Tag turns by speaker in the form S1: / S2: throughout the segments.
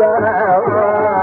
S1: دعوات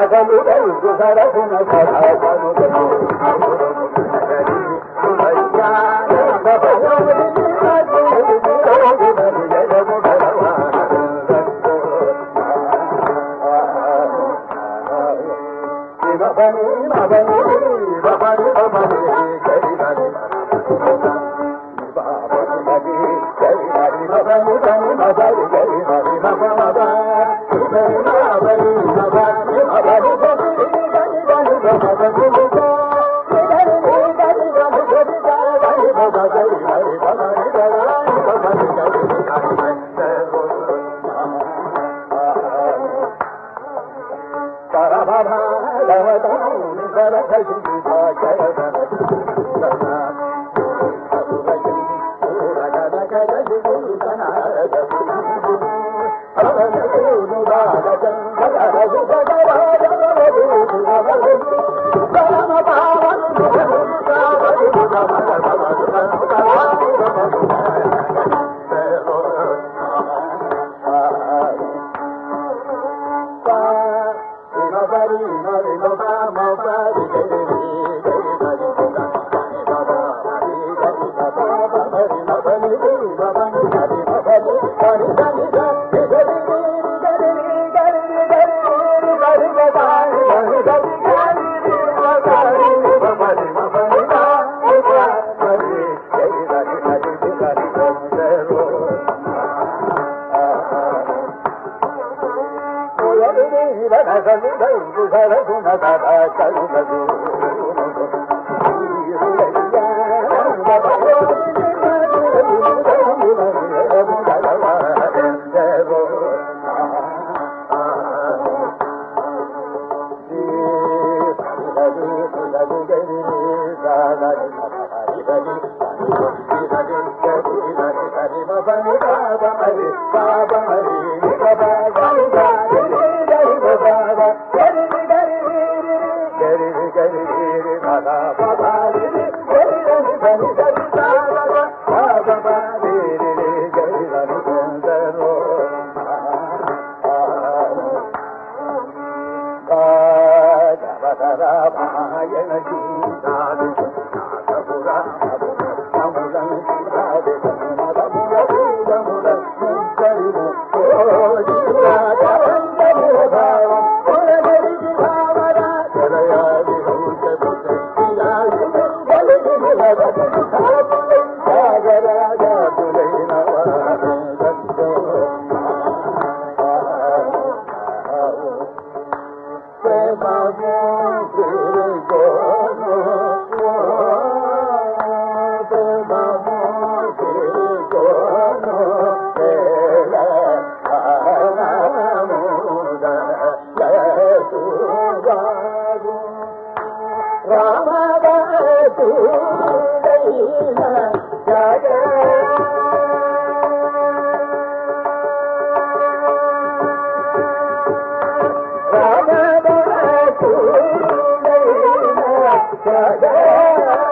S1: اڪو موٽي Ah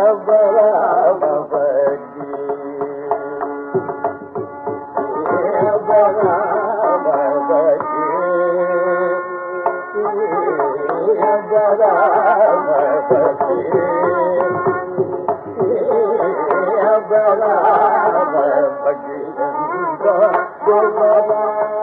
S1: बाबे बराब बराब बराबा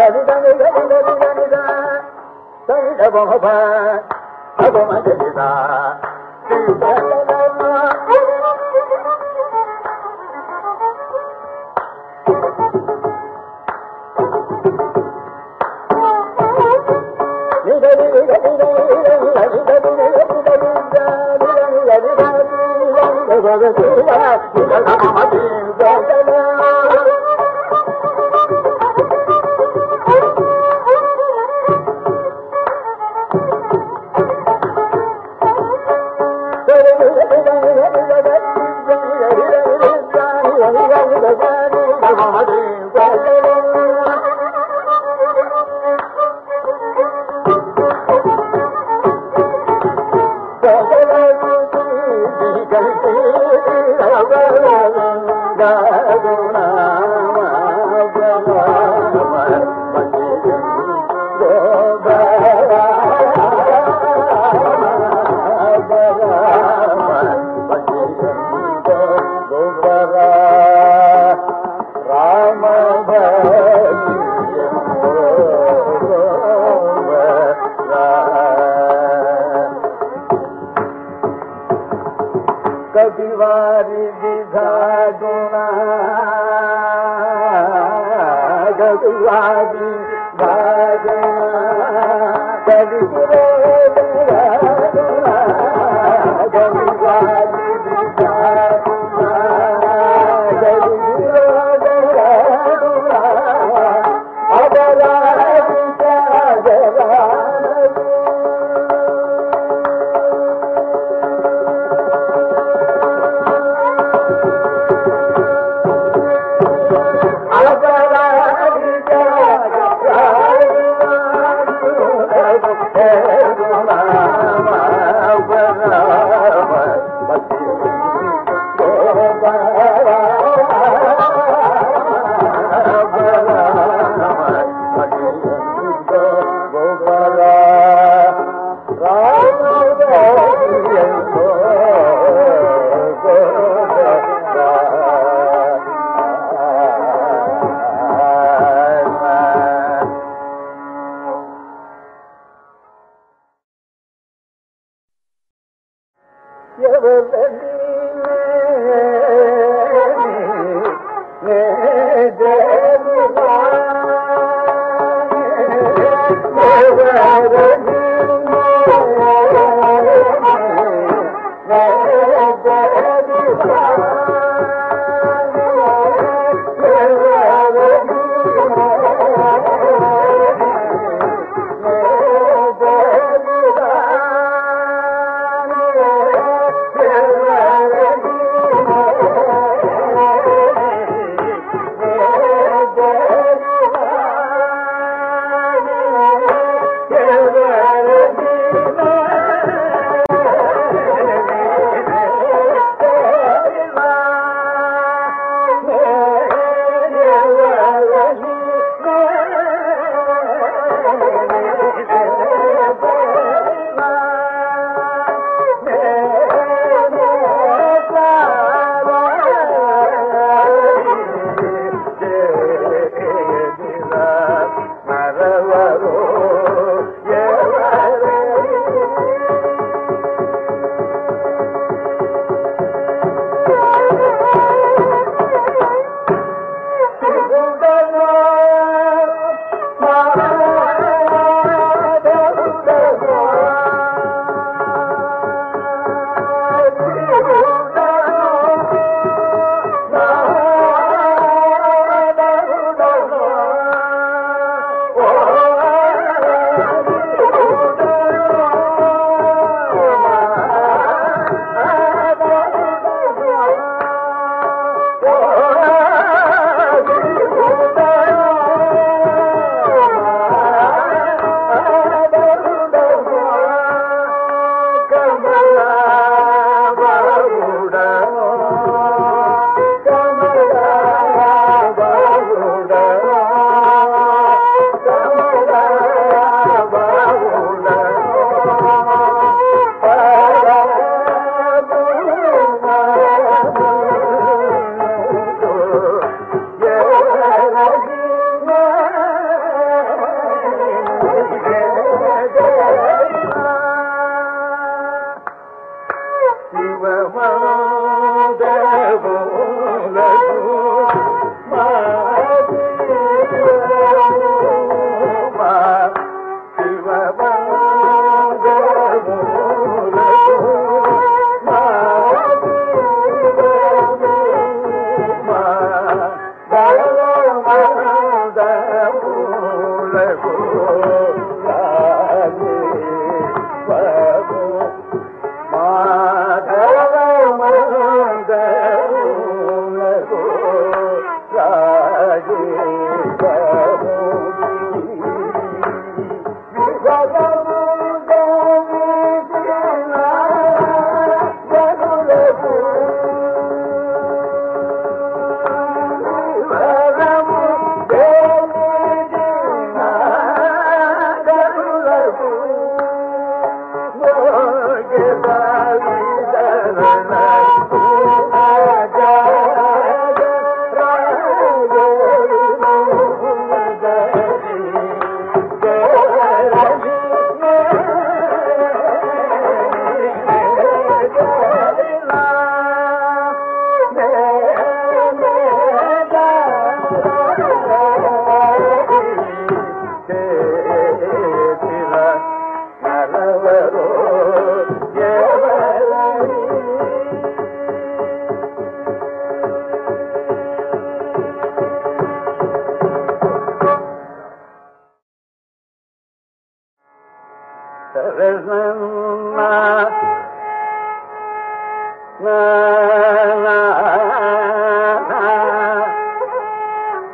S1: ధరిధని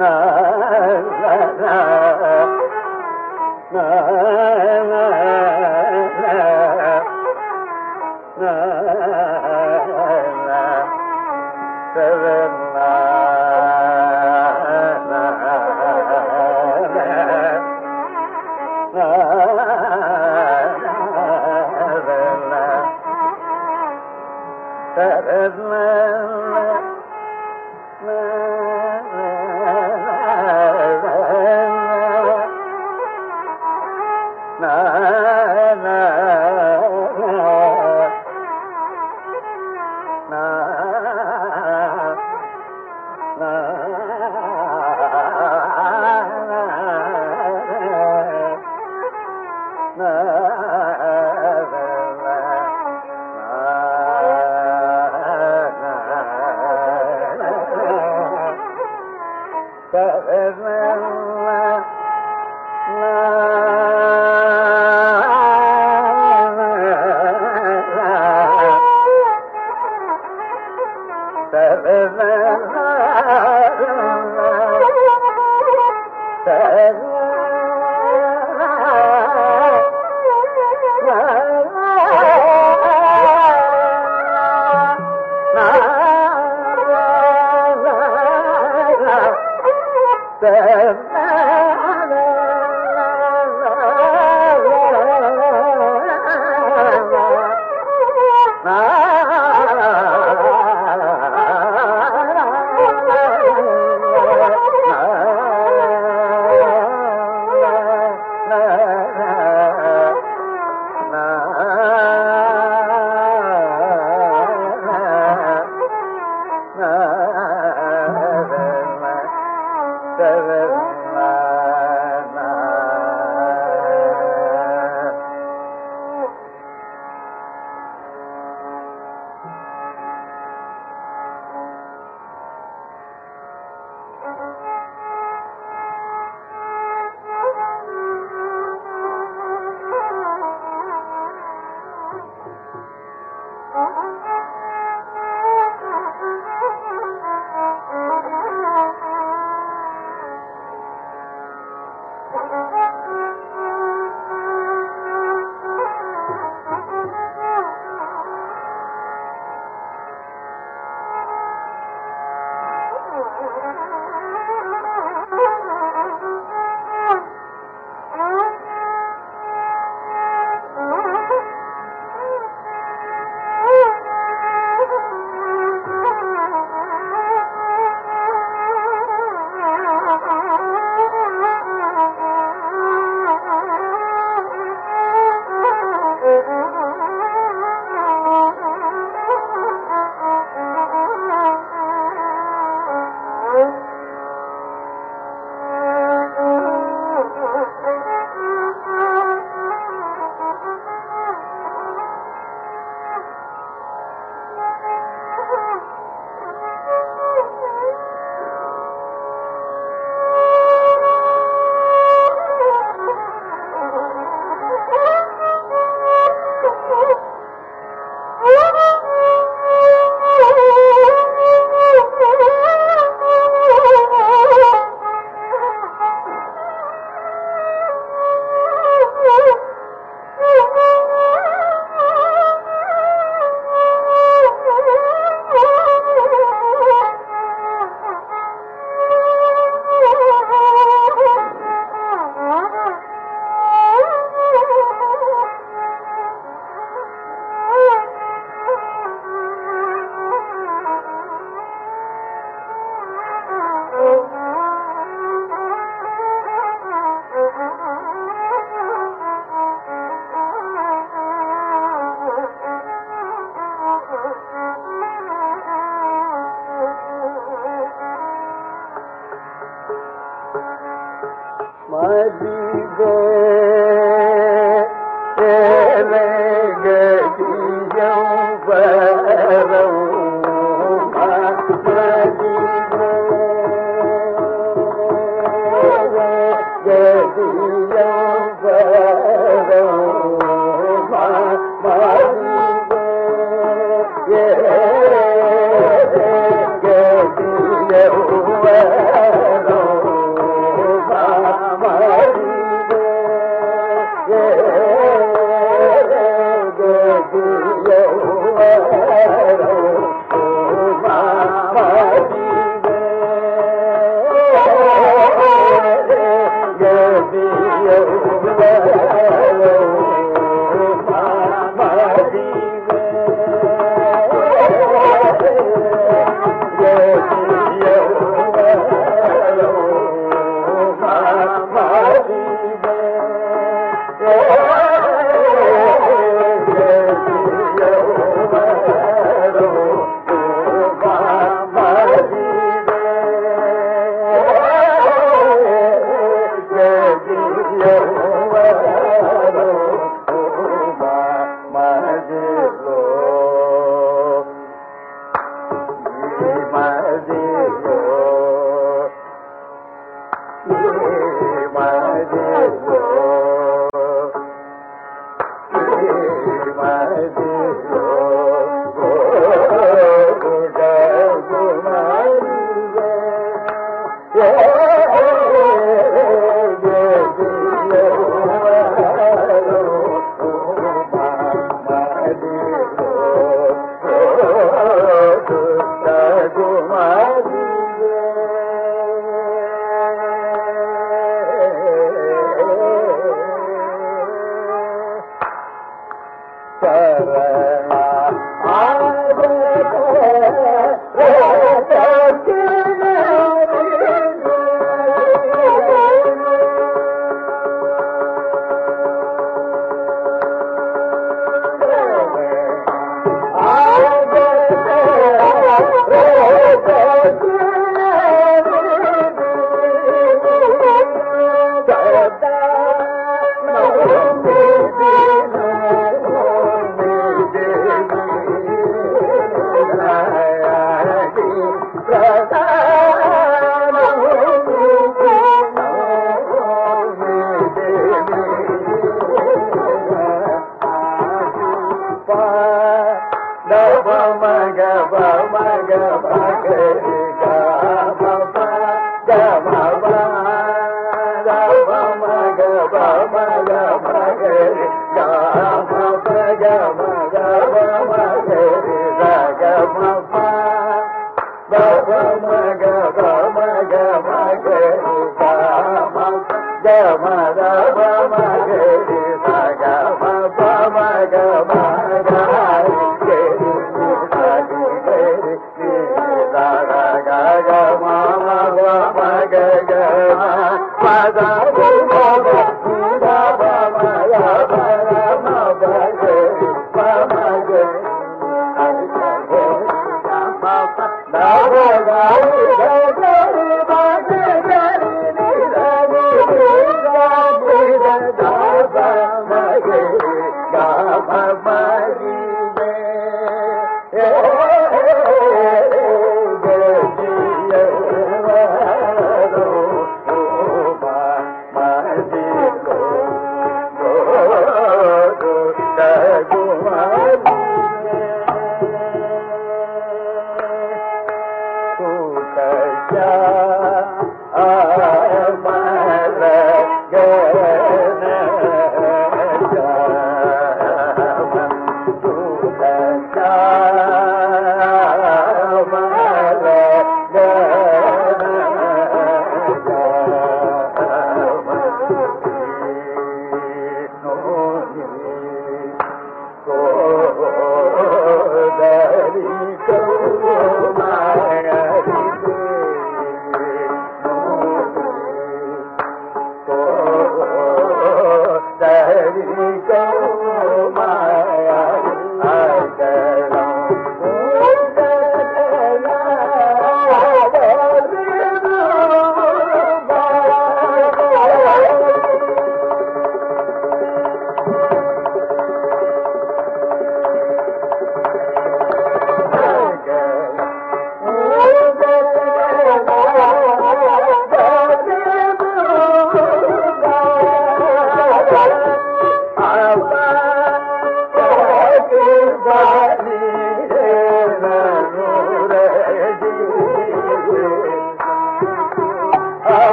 S1: na na na na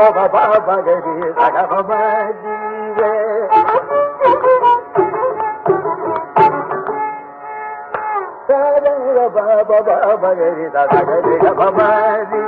S1: baba baba gadi sagava majive sagava baba baba gadi sagava majive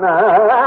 S1: na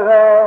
S1: oh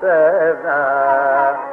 S1: Ah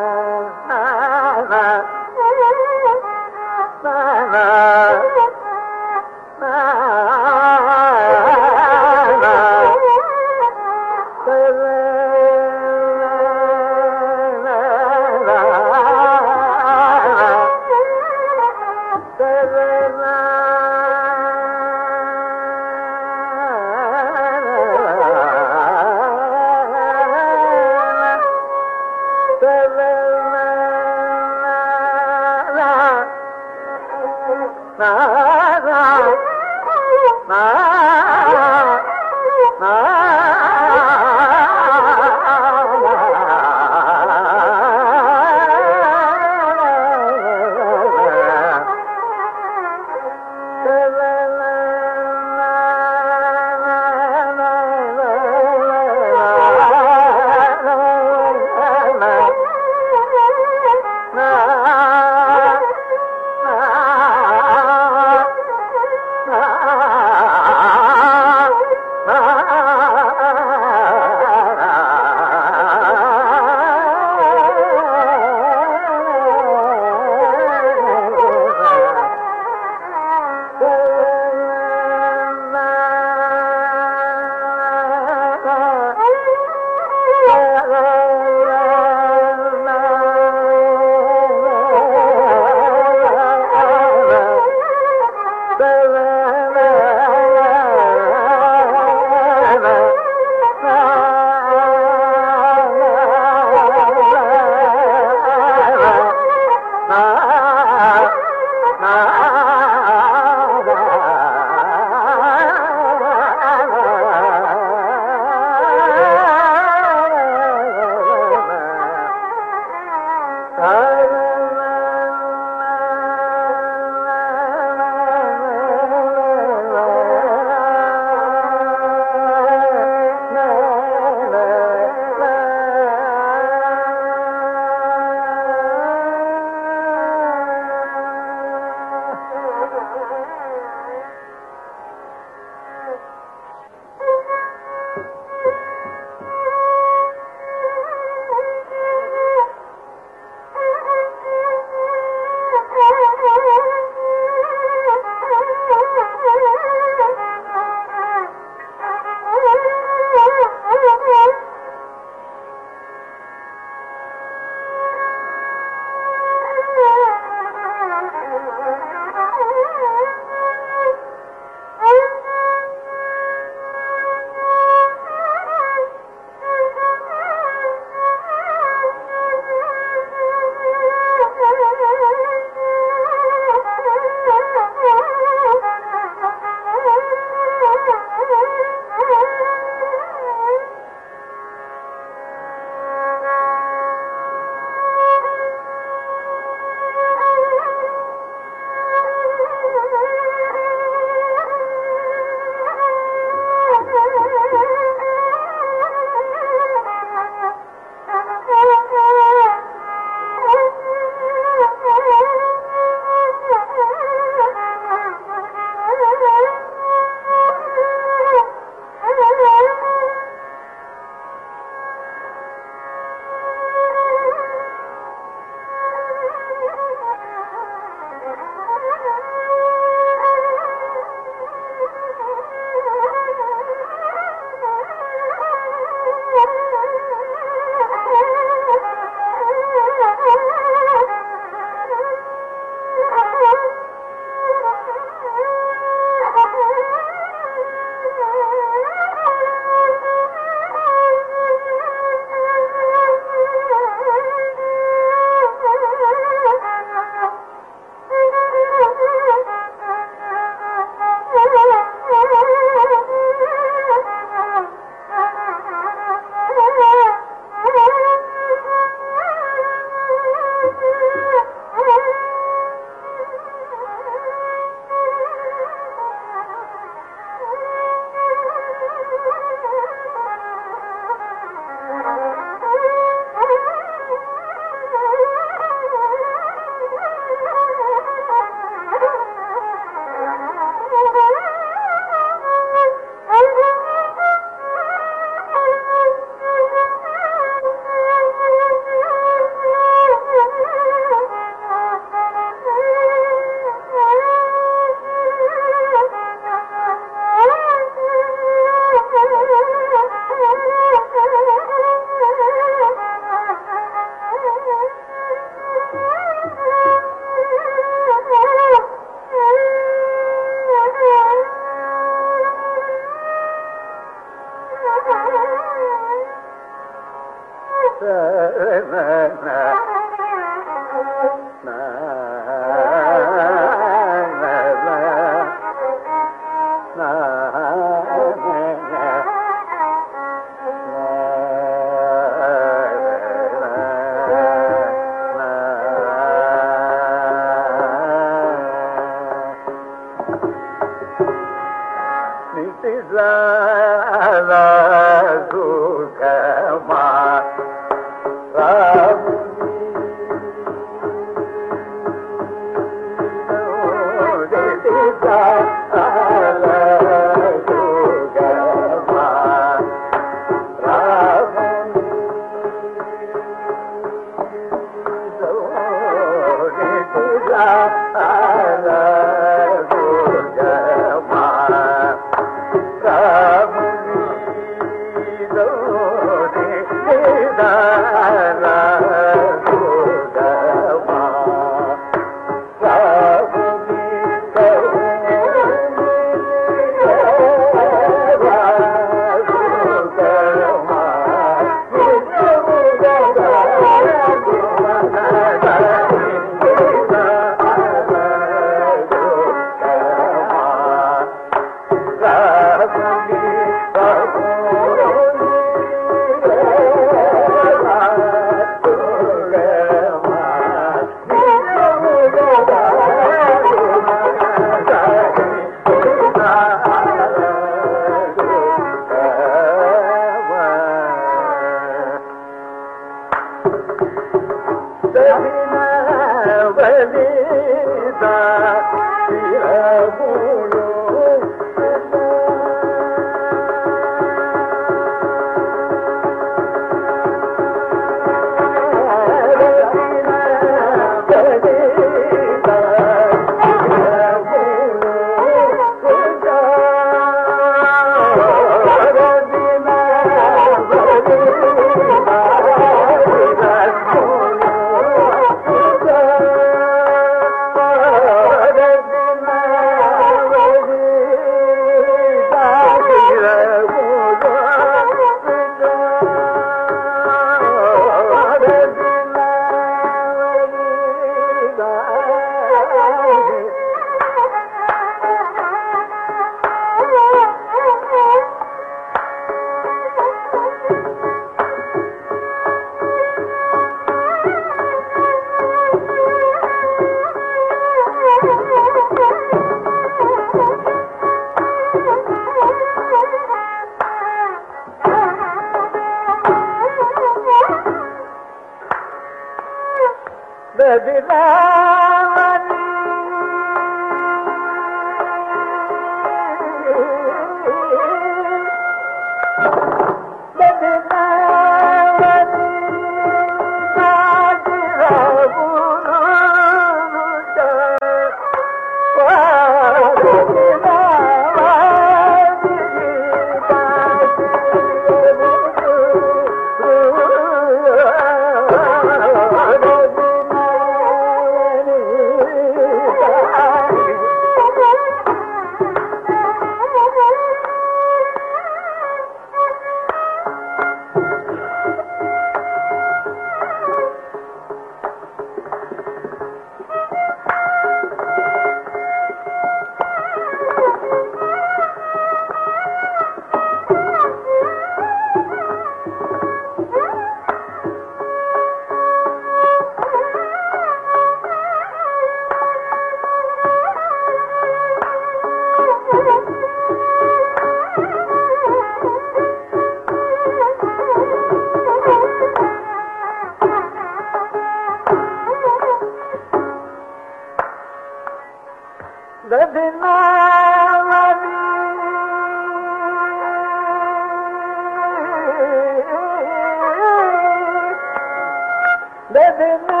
S1: لدن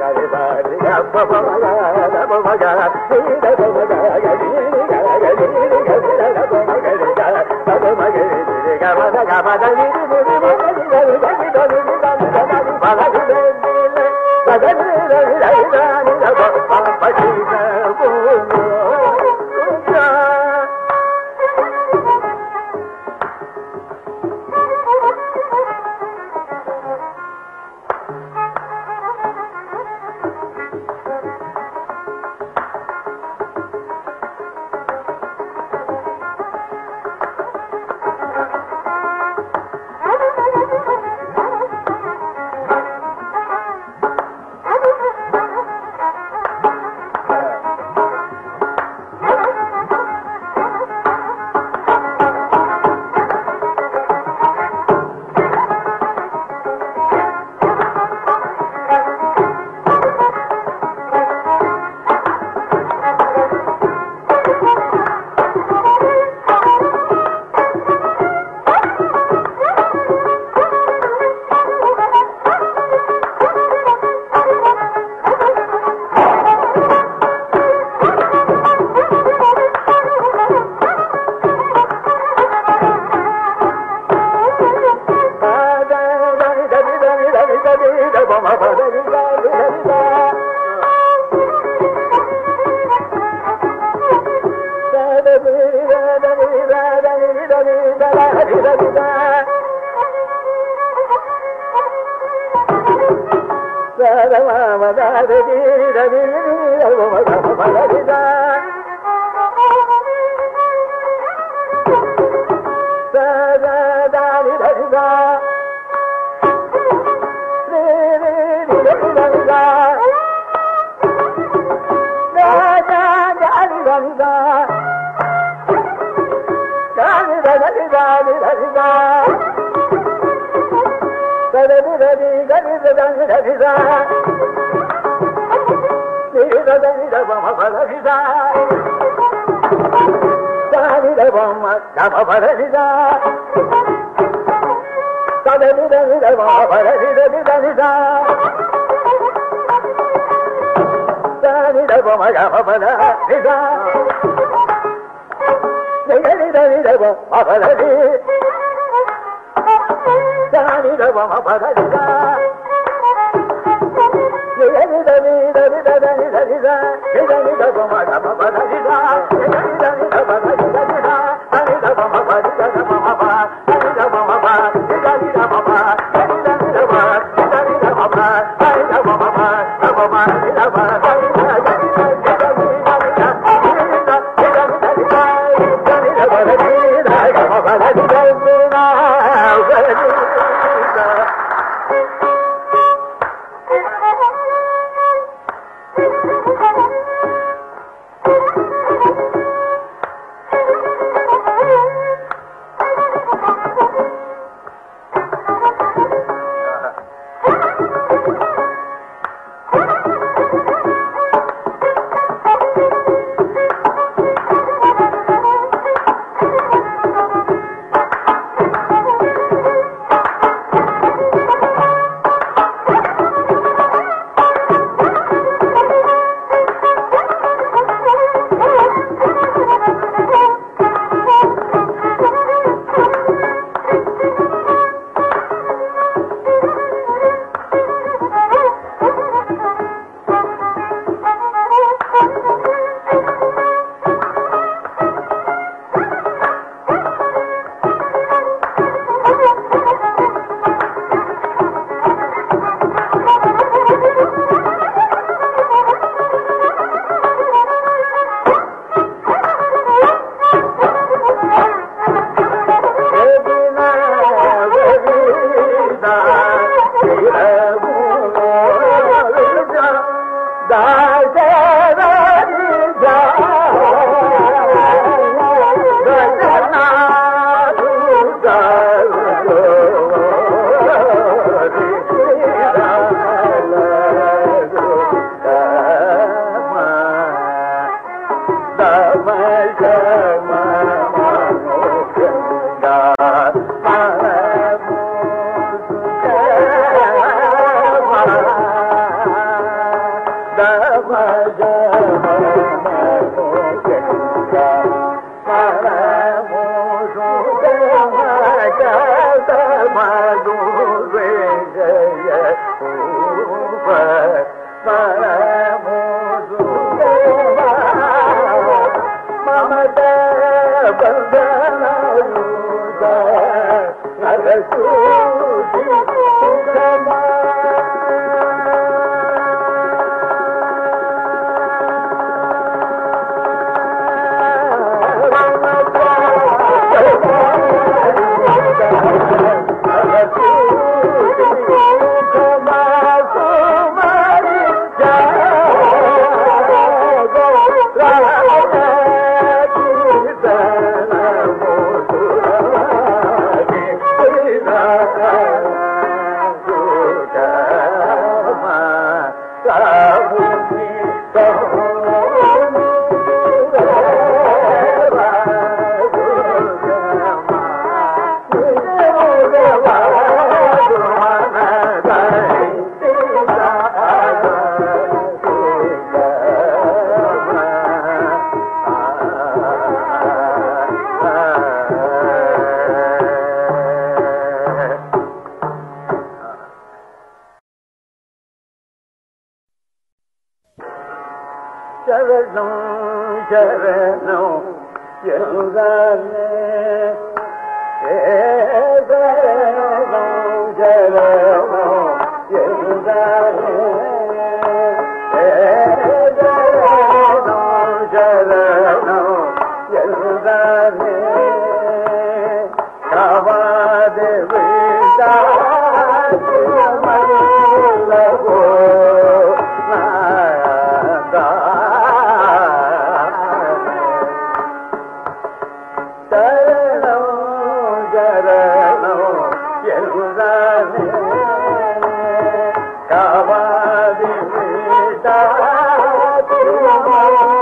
S1: గరి గరి గరి గరి amor.